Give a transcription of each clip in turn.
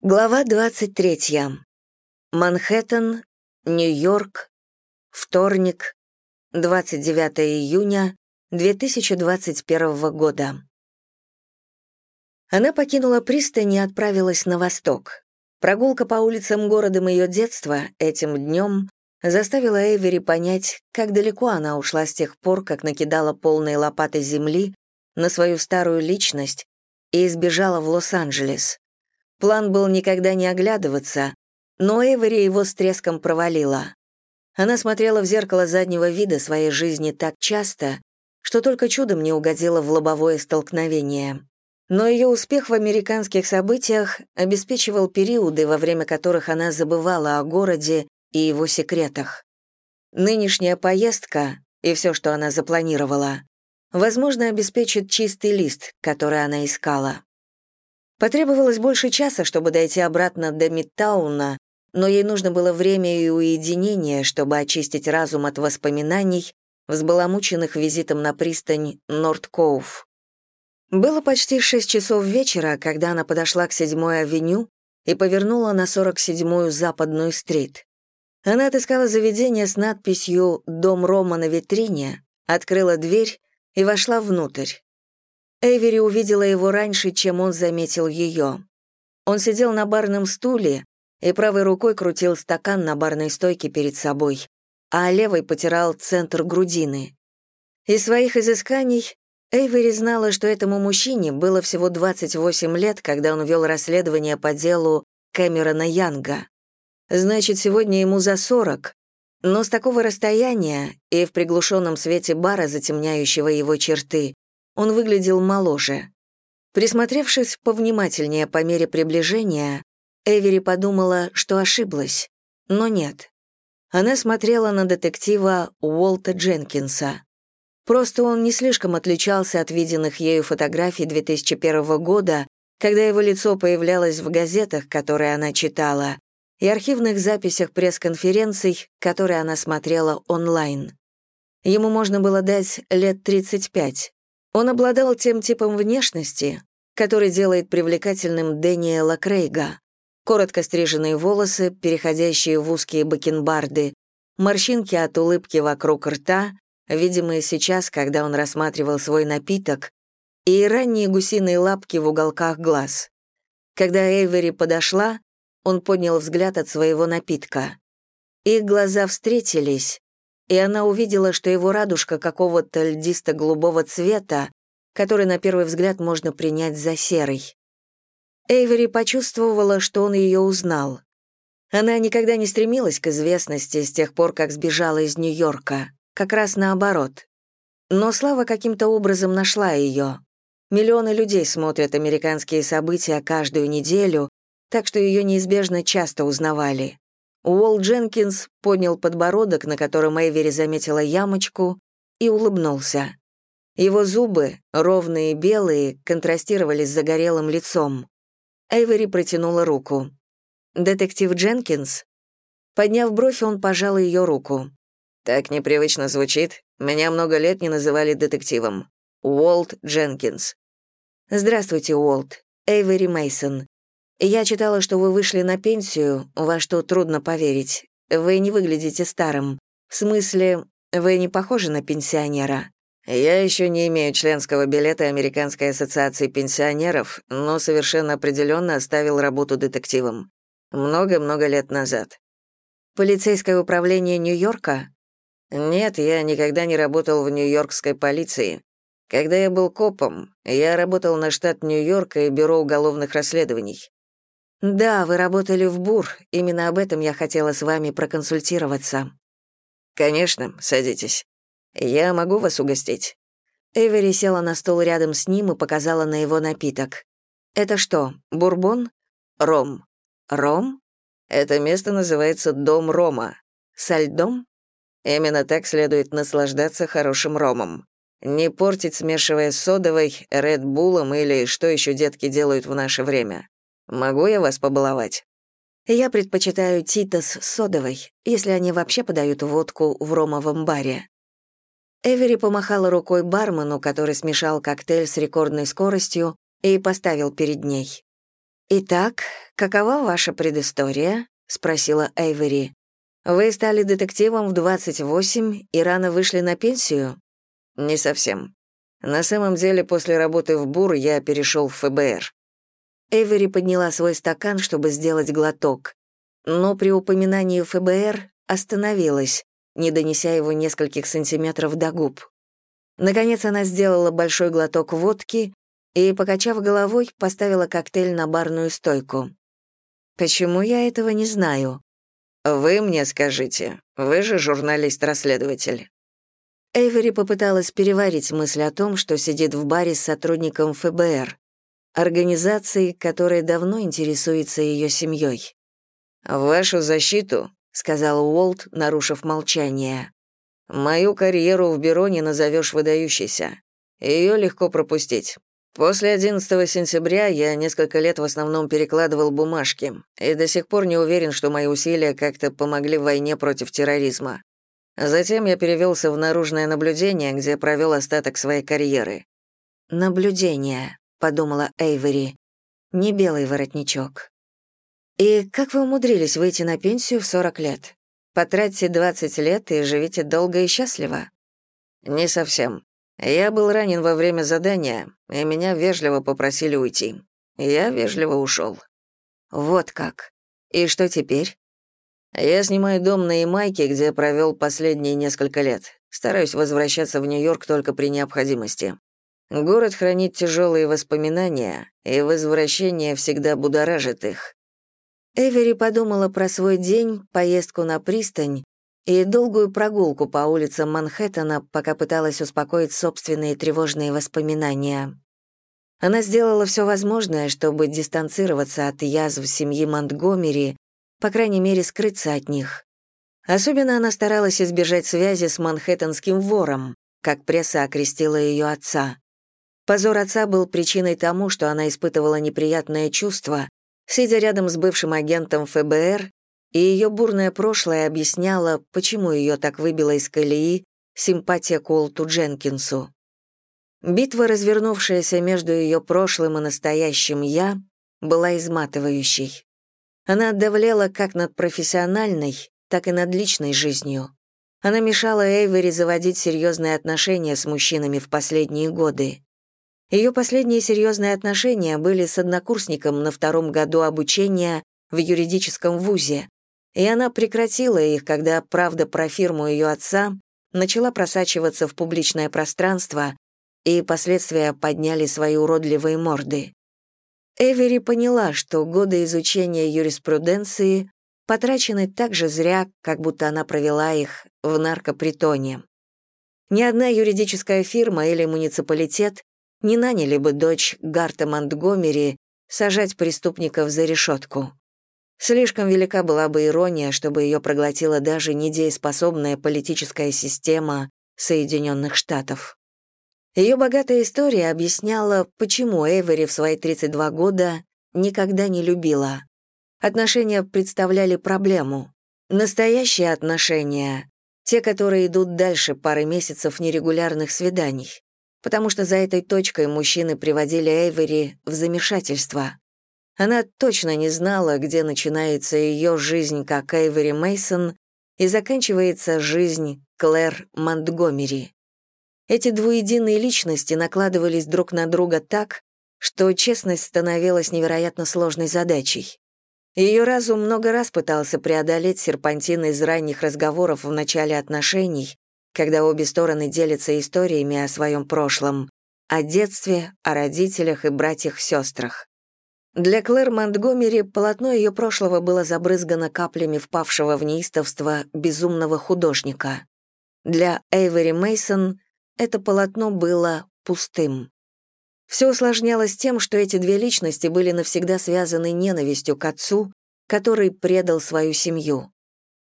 Глава 23. Манхэттен, Нью-Йорк, вторник, 29 июня 2021 года. Она покинула пристань и отправилась на восток. Прогулка по улицам города ее детства этим днем заставила Эйвери понять, как далеко она ушла с тех пор, как накидала полные лопаты земли на свою старую личность и избежала в Лос-Анджелес. План был никогда не оглядываться, но Эвери его с треском провалила. Она смотрела в зеркало заднего вида своей жизни так часто, что только чудом не угодила в лобовое столкновение. Но ее успех в американских событиях обеспечивал периоды, во время которых она забывала о городе и его секретах. Нынешняя поездка и все, что она запланировала, возможно, обеспечит чистый лист, который она искала. Потребовалось больше часа, чтобы дойти обратно до Мидтауна, но ей нужно было время и уединение, чтобы очистить разум от воспоминаний, взбаламученных визитом на пристань Норд-Коуф. Было почти шесть часов вечера, когда она подошла к седьмой авеню и повернула на 47-ю Западную стрит. Она отыскала заведение с надписью «Дом Рома» на витрине, открыла дверь и вошла внутрь. Эвери увидела его раньше, чем он заметил ее. Он сидел на барном стуле и правой рукой крутил стакан на барной стойке перед собой, а левой потирал центр грудины. Из своих изысканий Эйвери знала, что этому мужчине было всего 28 лет, когда он вел расследование по делу Кэмерона Янга. Значит, сегодня ему за 40, но с такого расстояния и в приглушенном свете бара, затемняющего его черты, он выглядел моложе. Присмотревшись повнимательнее по мере приближения, Эвери подумала, что ошиблась, но нет. Она смотрела на детектива Уолта Дженкинса. Просто он не слишком отличался от виденных ею фотографий 2001 года, когда его лицо появлялось в газетах, которые она читала, и архивных записях пресс-конференций, которые она смотрела онлайн. Ему можно было дать лет 35. Он обладал тем типом внешности, который делает привлекательным Дэниела Крейга. Коротко стриженные волосы, переходящие в узкие бакенбарды, морщинки от улыбки вокруг рта, видимые сейчас, когда он рассматривал свой напиток, и ранние гусиные лапки в уголках глаз. Когда Эйвери подошла, он поднял взгляд от своего напитка. Их глаза встретились, и она увидела, что его радужка какого-то льдисто-голубого цвета, который на первый взгляд можно принять за серый. Эйвери почувствовала, что он ее узнал. Она никогда не стремилась к известности с тех пор, как сбежала из Нью-Йорка, как раз наоборот. Но Слава каким-то образом нашла ее. Миллионы людей смотрят американские события каждую неделю, так что ее неизбежно часто узнавали. Уолл Дженкинс поднял подбородок, на котором Эйвери заметила ямочку, и улыбнулся. Его зубы, ровные и белые, контрастировали с загорелым лицом. Эйвери протянула руку. «Детектив Дженкинс?» Подняв бровь, он пожал ее руку. «Так непривычно звучит. Меня много лет не называли детективом. Уолт Дженкинс». «Здравствуйте, Уолт. Эйвери Мейсон. Я читала, что вы вышли на пенсию, во что трудно поверить. Вы не выглядите старым. В смысле, вы не похожи на пенсионера. Я еще не имею членского билета Американской ассоциации пенсионеров, но совершенно определенно оставил работу детективом. Много-много лет назад. Полицейское управление Нью-Йорка? Нет, я никогда не работал в нью-йоркской полиции. Когда я был копом, я работал на штат Нью-Йорка и бюро уголовных расследований. «Да, вы работали в БУР, именно об этом я хотела с вами проконсультироваться». «Конечно, садитесь. Я могу вас угостить?» Эвери села на стол рядом с ним и показала на его напиток. «Это что, бурбон?» «Ром». «Ром?» «Это место называется Дом Рома». «Со льдом?» Именно так следует наслаждаться хорошим ромом. Не портить, смешивая с содовой, редбулом или что еще детки делают в наше время. Могу я вас побаловать?» «Я предпочитаю титос содовой, если они вообще подают водку в ромовом баре». Эвери помахала рукой бармену, который смешал коктейль с рекордной скоростью и поставил перед ней. «Итак, какова ваша предыстория?» — спросила Эйвери. «Вы стали детективом в 28 и рано вышли на пенсию?» «Не совсем. На самом деле, после работы в БУР я перешел в ФБР». Эйвери подняла свой стакан, чтобы сделать глоток. Но при упоминании ФБР остановилась, не донеся его нескольких сантиметров до губ. Наконец она сделала большой глоток водки и, покачав головой, поставила коктейль на барную стойку. «Почему я этого не знаю?» «Вы мне скажите, вы же журналист-расследователь». Эйвери попыталась переварить мысль о том, что сидит в баре с сотрудником ФБР, организации, которая давно интересуется ее семьей. «В вашу защиту», — сказал Уолт, нарушив молчание, «мою карьеру в бюро не назовешь выдающейся. Ее легко пропустить. После 11 сентября я несколько лет в основном перекладывал бумажки, и до сих пор не уверен, что мои усилия как-то помогли в войне против терроризма. Затем я перевелся в наружное наблюдение, где провел остаток своей карьеры. «Наблюдение», — подумала Эйвери, — «не белый воротничок». «И как вы умудрились выйти на пенсию в 40 лет? Потратьте 20 лет и живите долго и счастливо?» «Не совсем. Я был ранен во время задания, и меня вежливо попросили уйти. Я вежливо ушел. Вот как. И что теперь? Я снимаю дом на Ямайке, где провел последние несколько лет. Стараюсь возвращаться в Нью-Йорк только при необходимости. Город хранит тяжелые воспоминания, и возвращение всегда будоражит их. Эвери подумала про свой день, поездку на пристань и долгую прогулку по улицам Манхэттена, пока пыталась успокоить собственные тревожные воспоминания. Она сделала все возможное, чтобы дистанцироваться от язв семьи Монтгомери, по крайней мере, скрыться от них. Особенно она старалась избежать связи с манхэттенским вором, как пресса окрестила ее отца. Позор отца был причиной тому, что она испытывала неприятное чувство, сидя рядом с бывшим агентом ФБР и ее бурное прошлое объясняло, почему ее так выбила из колеи симпатия к Уолту Дженкинсу. Битва, развернувшаяся между ее прошлым и настоящим «я», была изматывающей. Она давлела как над профессиональной, так и над личной жизнью. Она мешала Эйвери заводить серьезные отношения с мужчинами в последние годы. Ее последние серьезные отношения были с однокурсником на втором году обучения в юридическом вузе, и она прекратила их, когда правда про фирму ее отца начала просачиваться в публичное пространство, и последствия подняли свои уродливые морды. Эвери поняла, что годы изучения юриспруденции потрачены так же зря, как будто она провела их в наркопритоне. Ни одна юридическая фирма или муниципалитет не наняли бы дочь Гарта Монтгомери сажать преступников за решетку. Слишком велика была бы ирония, чтобы ее проглотила даже недееспособная политическая система Соединенных Штатов. Ее богатая история объясняла, почему Эвери в свои 32 года никогда не любила. Отношения представляли проблему. Настоящие отношения — те, которые идут дальше пары месяцев нерегулярных свиданий, потому что за этой точкой мужчины приводили Эвери в замешательство. Она точно не знала, где начинается ее жизнь как Эйвери Мейсон и заканчивается жизнь Клэр Монтгомери. Эти двуединые личности накладывались друг на друга так, что честность становилась невероятно сложной задачей. Ее разум много раз пытался преодолеть серпантин из ранних разговоров в начале отношений, когда обе стороны делятся историями о своем прошлом, о детстве, о родителях и братьях-сестрах. Для Клэр Монтгомери полотно ее прошлого было забрызгано каплями впавшего в неистовство безумного художника. Для Эйвери Мейсон это полотно было пустым. Все усложнялось тем, что эти две личности были навсегда связаны ненавистью к отцу, который предал свою семью.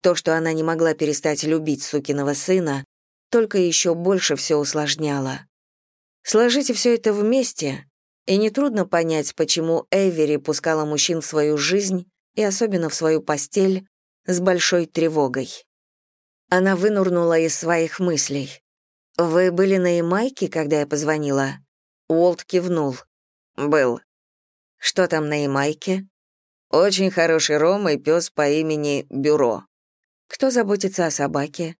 То, что она не могла перестать любить сукиного сына, только еще больше все усложняло. Сложите все это вместе, и нетрудно понять, почему Эвери пускала мужчин в свою жизнь и особенно в свою постель с большой тревогой. Она вынурнула из своих мыслей. «Вы были на Ямайке, когда я позвонила?» Уолт кивнул. «Был». Что там на Ямайке? Очень хороший ром и пес по имени Бюро. Кто заботится о собаке?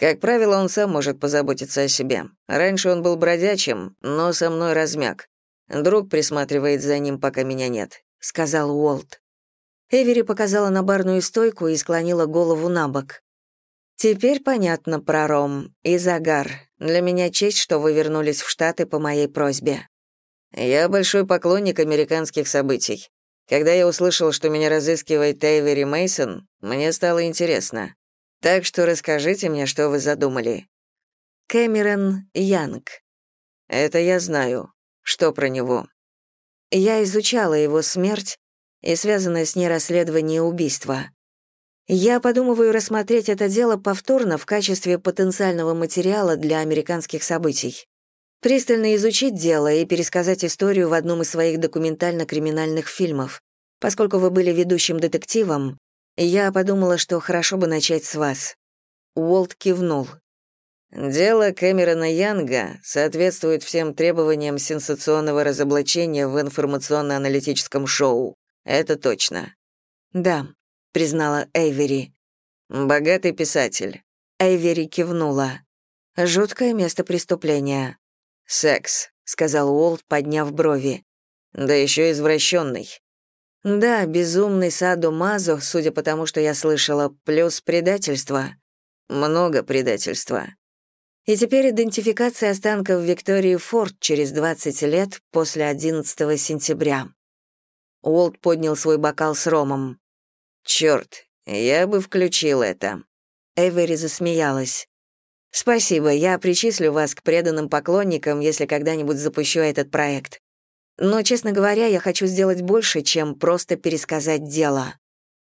Как правило, он сам может позаботиться о себе. Раньше он был бродячим, но со мной размяк. Друг присматривает за ним, пока меня нет», — сказал Уолт. Эвери показала на барную стойку и склонила голову на бок. «Теперь понятно про ром и загар. Для меня честь, что вы вернулись в Штаты по моей просьбе». «Я большой поклонник американских событий. Когда я услышал, что меня разыскивает Эйвери Мейсон, мне стало интересно. Так что расскажите мне, что вы задумали». Кэмерон Янг. «Это я знаю. Что про него? Я изучала его смерть и связанное с ней расследование убийства. Я подумываю рассмотреть это дело повторно в качестве потенциального материала для американских событий. Пристально изучить дело и пересказать историю в одном из своих документально-криминальных фильмов. Поскольку вы были ведущим детективом, я подумала, что хорошо бы начать с вас. Уолт кивнул. Дело Кэмерона Янга соответствует всем требованиям сенсационного разоблачения в информационно-аналитическом шоу. Это точно. Да, признала Эйвери. Богатый писатель. Эйвери кивнула. Жуткое место преступления. Секс, сказал Уолт, подняв брови. Да еще извращенный. Да, безумный садо-мазо, судя по тому, что я слышала, плюс предательство. Много предательства. И теперь идентификация останков Виктории Форд через 20 лет после 11 сентября. Уолт поднял свой бокал с ромом. «Чёрт, я бы включил это». Эвери засмеялась. «Спасибо, я причислю вас к преданным поклонникам, если когда-нибудь запущу этот проект. Но, честно говоря, я хочу сделать больше, чем просто пересказать дело».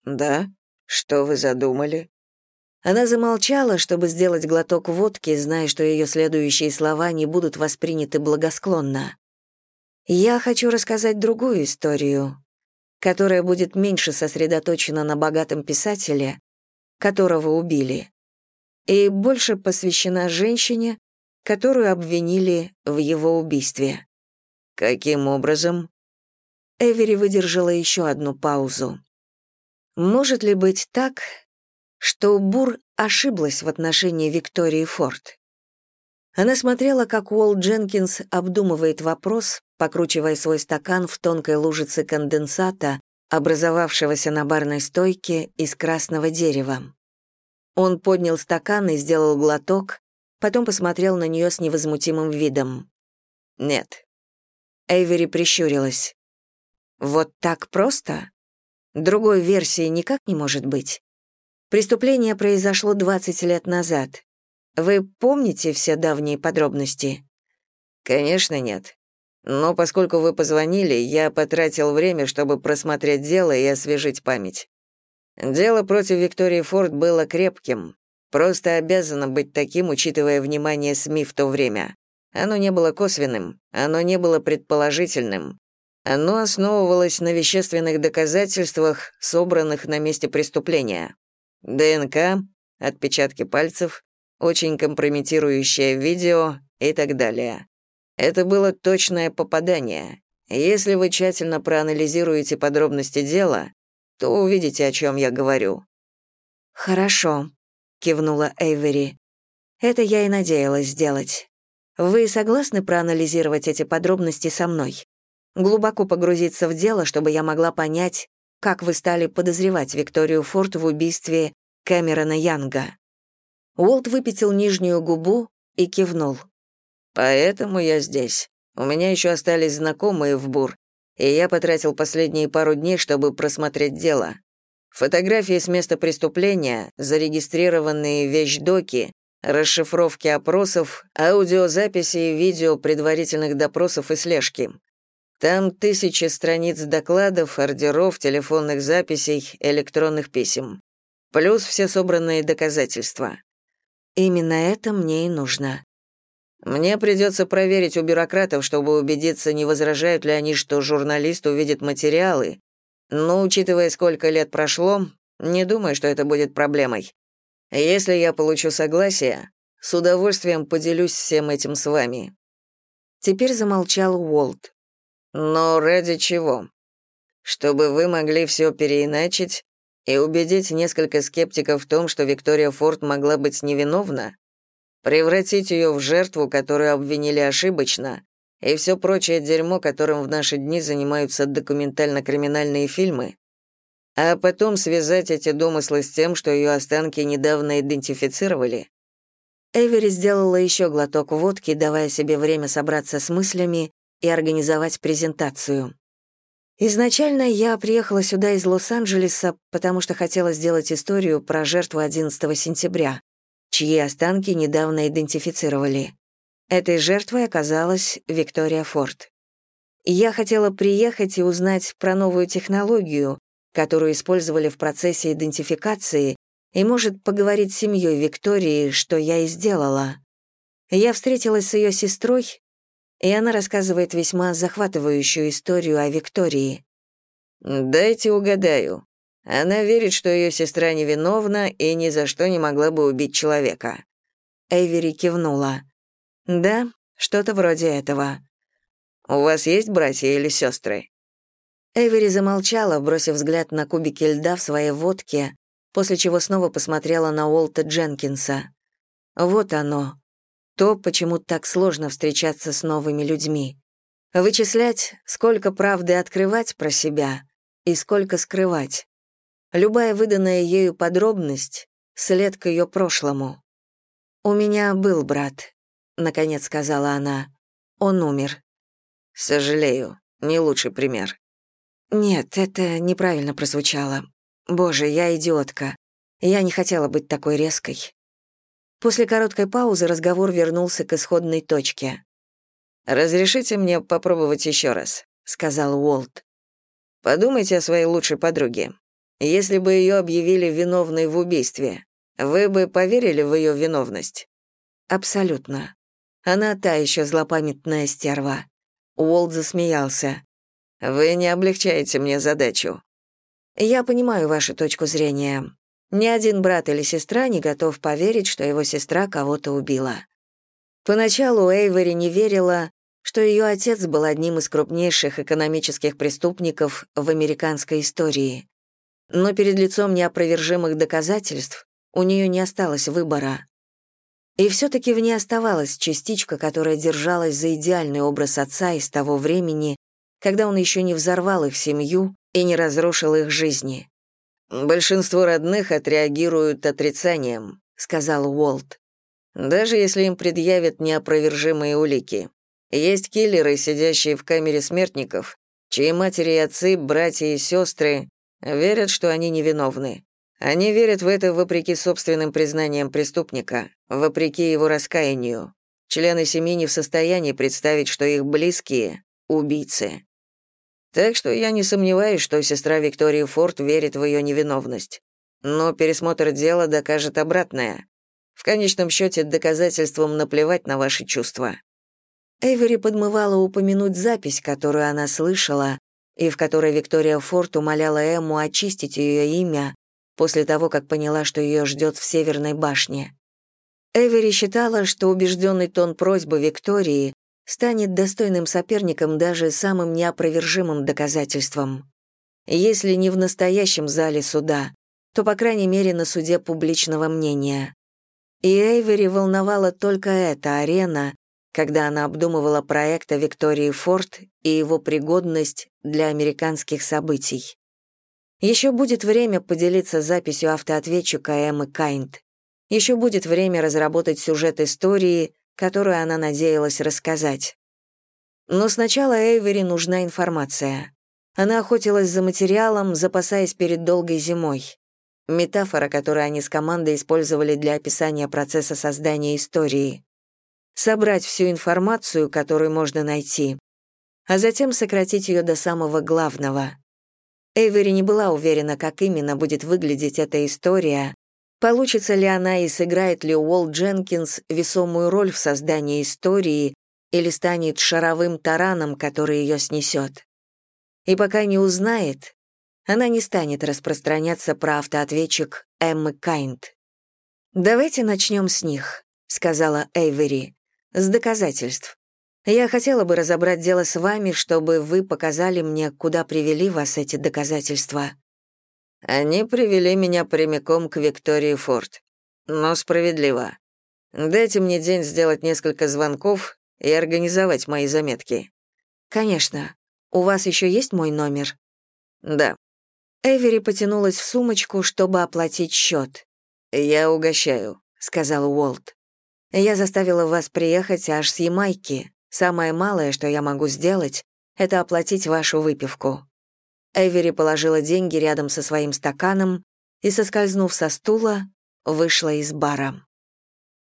«Да? Что вы задумали?» Она замолчала, чтобы сделать глоток водки, зная, что ее следующие слова не будут восприняты благосклонно. «Я хочу рассказать другую историю, которая будет меньше сосредоточена на богатом писателе, которого убили, и больше посвящена женщине, которую обвинили в его убийстве». «Каким образом?» Эвери выдержала еще одну паузу. «Может ли быть так, что Бур ошиблась в отношении Виктории Форд. Она смотрела, как Уолл Дженкинс обдумывает вопрос, покручивая свой стакан в тонкой лужице конденсата, образовавшегося на барной стойке из красного дерева. Он поднял стакан и сделал глоток, потом посмотрел на нее с невозмутимым видом. «Нет». Эйвери прищурилась. «Вот так просто? Другой версии никак не может быть. Преступление произошло 20 лет назад. Вы помните все давние подробности? Конечно, нет. Но поскольку вы позвонили, я потратил время, чтобы просмотреть дело и освежить память. Дело против Виктории Форд было крепким. Просто обязано быть таким, учитывая внимание СМИ в то время. Оно не было косвенным, оно не было предположительным. Оно основывалось на вещественных доказательствах, собранных на месте преступления. ДНК, отпечатки пальцев, очень компрометирующее видео и так далее. Это было точное попадание. Если вы тщательно проанализируете подробности дела, то увидите, о чем я говорю». «Хорошо», — кивнула Эйвери. «Это я и надеялась сделать. Вы согласны проанализировать эти подробности со мной? Глубоко погрузиться в дело, чтобы я могла понять, как вы стали подозревать Викторию Форд в убийстве Кэмерона Янга. Уолт выпятил нижнюю губу и кивнул. «Поэтому я здесь. У меня еще остались знакомые в Бур, и я потратил последние пару дней, чтобы просмотреть дело. Фотографии с места преступления, зарегистрированные вещдоки, расшифровки опросов, аудиозаписи и видео предварительных допросов и слежки. Там тысячи страниц докладов, ордеров, телефонных записей, электронных писем. Плюс все собранные доказательства. Именно это мне и нужно. Мне придется проверить у бюрократов, чтобы убедиться, не возражают ли они, что журналист увидит материалы. Но, учитывая, сколько лет прошло, не думаю, что это будет проблемой. Если я получу согласие, с удовольствием поделюсь всем этим с вами». Теперь замолчал Уолт. «Но ради чего? чтобы вы могли все переиначить и убедить несколько скептиков в том, что Виктория Форд могла быть невиновна? Превратить ее в жертву, которую обвинили ошибочно, и все прочее дерьмо, которым в наши дни занимаются документально-криминальные фильмы? А потом связать эти домыслы с тем, что ее останки недавно идентифицировали? Эвери сделала еще глоток водки, давая себе время собраться с мыслями и организовать презентацию. Изначально я приехала сюда из Лос-Анджелеса, потому что хотела сделать историю про жертву 11 сентября, чьи останки недавно идентифицировали. Этой жертвой оказалась Виктория Форд. Я хотела приехать и узнать про новую технологию, которую использовали в процессе идентификации, и, может, поговорить с семьей Виктории, что я и сделала. Я встретилась с ее сестрой, и она рассказывает весьма захватывающую историю о Виктории. «Дайте угадаю. Она верит, что ее сестра невиновна и ни за что не могла бы убить человека». Эйвери кивнула. «Да, что-то вроде этого». «У вас есть братья или сестры?» Эйвери замолчала, бросив взгляд на кубики льда в своей водке, после чего снова посмотрела на Уолта Дженкинса. Вот оно, то, почему так сложно встречаться с новыми людьми. Вычислять, сколько правды открывать про себя и сколько скрывать. Любая выданная ею подробность — след к ее прошлому. «У меня был брат», — наконец сказала она. «Он умер». «Сожалею, не лучший пример». «Нет, это неправильно прозвучало. Боже, я идиотка. Я не хотела быть такой резкой. После короткой паузы разговор вернулся к исходной точке. «Разрешите мне попробовать еще раз», — сказал Уолт. «Подумайте о своей лучшей подруге. Если бы ее объявили виновной в убийстве, вы бы поверили в ее виновность?» «Абсолютно. Она та еще злопамятная стерва». Уолт засмеялся. «Вы не облегчаете мне задачу». «Я понимаю вашу точку зрения. Ни один брат или сестра не готов поверить, что его сестра кого-то убила. Поначалу Эйвери не верила, что ее отец был одним из крупнейших экономических преступников в американской истории. Но перед лицом неопровержимых доказательств у нее не осталось выбора. И все-таки в ней оставалась частичка, которая держалась за идеальный образ отца из того времени, когда он еще не взорвал их семью и не разрушил их жизни. «Большинство родных отреагируют отрицанием», — сказал Уолт. «Даже если им предъявят неопровержимые улики. Есть киллеры, сидящие в камере смертников, чьи матери и отцы, братья и сестры верят, что они невиновны. Они верят в это вопреки собственным признаниям преступника, вопреки его раскаянию. Члены семьи не в состоянии представить, что их близкие — убийцы. Так что я не сомневаюсь, что сестра Виктории Форд верит в ее невиновность. Но пересмотр дела докажет обратное. В конечном счете доказательством наплевать на ваши чувства. Эйвери подмывала упомянуть запись, которую она слышала, и в которой Виктория Форд умоляла Эмму очистить ее имя после того, как поняла, что ее ждет в Северной башне. Эвери считала, что убежденный тон просьбы Виктории станет достойным соперником даже самым неопровержимым доказательством. Если не в настоящем зале суда, то, по крайней мере, на суде публичного мнения. И Эйвери волновала только эта арена, когда она обдумывала проект о Виктории Форд и его пригодность для американских событий. Еще будет время поделиться записью автоответчика Эммы Кайнт. Еще будет время разработать сюжет истории, которую она надеялась рассказать. Но сначала Эйвери нужна информация. Она охотилась за материалом, запасаясь перед долгой зимой. Метафора, которую они с командой использовали для описания процесса создания истории. Собрать всю информацию, которую можно найти, а затем сократить ее до самого главного. Эйвери не была уверена, как именно будет выглядеть эта история, Получится ли она и сыграет ли Уолт Дженкинс весомую роль в создании истории или станет шаровым тараном, который ее снесет? И пока не узнает, она не станет распространяться про автоответчик Эммы Кайнт. «Давайте начнем с них», — сказала Эйвери, — «с доказательств. Я хотела бы разобрать дело с вами, чтобы вы показали мне, куда привели вас эти доказательства». Они привели меня прямиком к Виктории Форд. Но справедливо. Дайте мне день сделать несколько звонков и организовать мои заметки. Конечно. У вас еще есть мой номер? Да. Эвери потянулась в сумочку, чтобы оплатить счет. Я угощаю, сказал Уолт. Я заставила вас приехать аж с Ямайки. Самое малое, что я могу сделать, это оплатить вашу выпивку. Эвери положила деньги рядом со своим стаканом и, соскользнув со стула, вышла из бара.